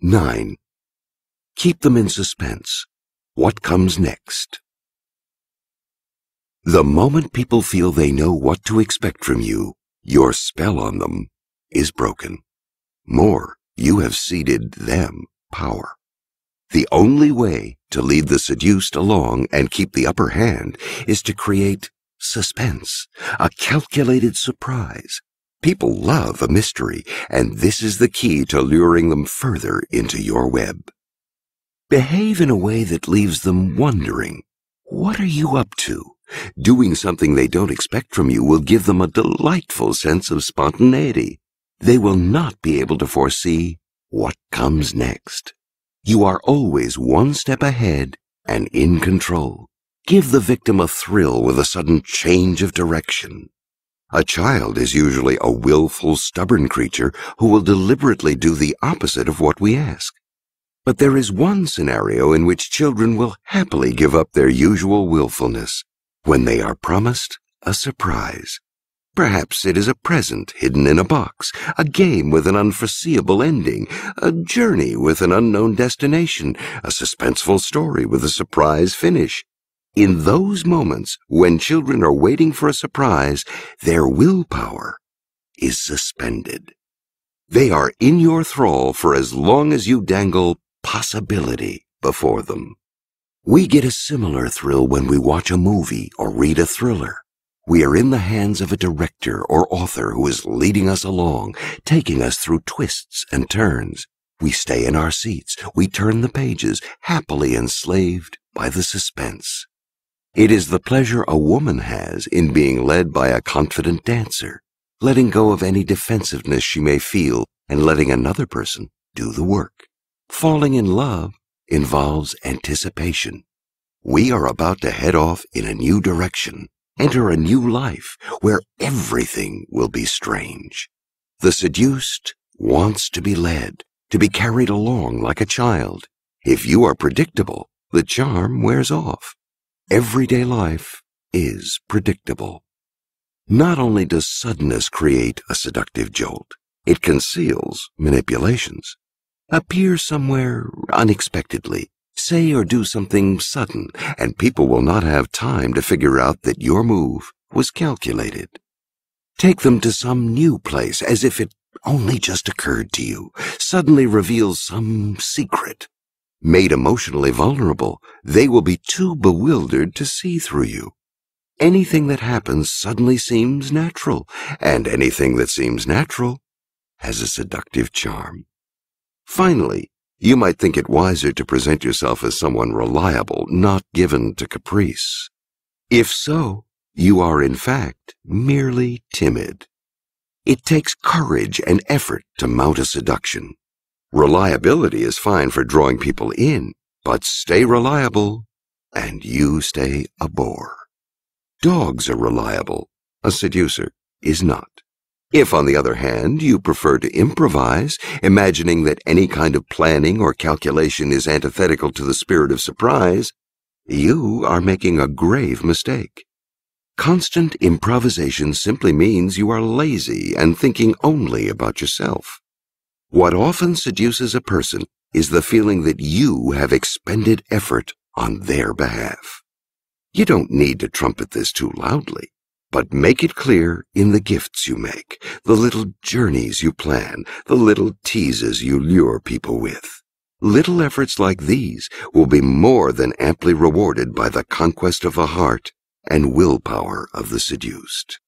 9. Keep them in suspense. What comes next? The moment people feel they know what to expect from you, your spell on them is broken. More, you have ceded them power. The only way to lead the seduced along and keep the upper hand is to create suspense, a calculated surprise. People love a mystery, and this is the key to luring them further into your web. Behave in a way that leaves them wondering, what are you up to? Doing something they don't expect from you will give them a delightful sense of spontaneity. They will not be able to foresee what comes next. You are always one step ahead and in control. Give the victim a thrill with a sudden change of direction. A child is usually a willful, stubborn creature who will deliberately do the opposite of what we ask. But there is one scenario in which children will happily give up their usual willfulness when they are promised a surprise. Perhaps it is a present hidden in a box, a game with an unforeseeable ending, a journey with an unknown destination, a suspenseful story with a surprise finish. In those moments when children are waiting for a surprise, their willpower is suspended. They are in your thrall for as long as you dangle possibility before them. We get a similar thrill when we watch a movie or read a thriller. We are in the hands of a director or author who is leading us along, taking us through twists and turns. We stay in our seats. We turn the pages, happily enslaved by the suspense. It is the pleasure a woman has in being led by a confident dancer, letting go of any defensiveness she may feel and letting another person do the work. Falling in love involves anticipation. We are about to head off in a new direction enter a new life where everything will be strange. The seduced wants to be led, to be carried along like a child. If you are predictable, the charm wears off. Everyday life is predictable. Not only does suddenness create a seductive jolt, it conceals manipulations. Appear somewhere unexpectedly, Say or do something sudden, and people will not have time to figure out that your move was calculated. Take them to some new place as if it only just occurred to you, suddenly reveals some secret. Made emotionally vulnerable, they will be too bewildered to see through you. Anything that happens suddenly seems natural, and anything that seems natural has a seductive charm. Finally, you might think it wiser to present yourself as someone reliable, not given to caprice. If so, you are in fact merely timid. It takes courage and effort to mount a seduction. Reliability is fine for drawing people in, but stay reliable and you stay a bore. Dogs are reliable. A seducer is not. If, on the other hand, you prefer to improvise, imagining that any kind of planning or calculation is antithetical to the spirit of surprise, you are making a grave mistake. Constant improvisation simply means you are lazy and thinking only about yourself. What often seduces a person is the feeling that you have expended effort on their behalf. You don't need to trumpet this too loudly. But make it clear in the gifts you make, the little journeys you plan, the little teases you lure people with. Little efforts like these will be more than amply rewarded by the conquest of the heart and willpower of the seduced.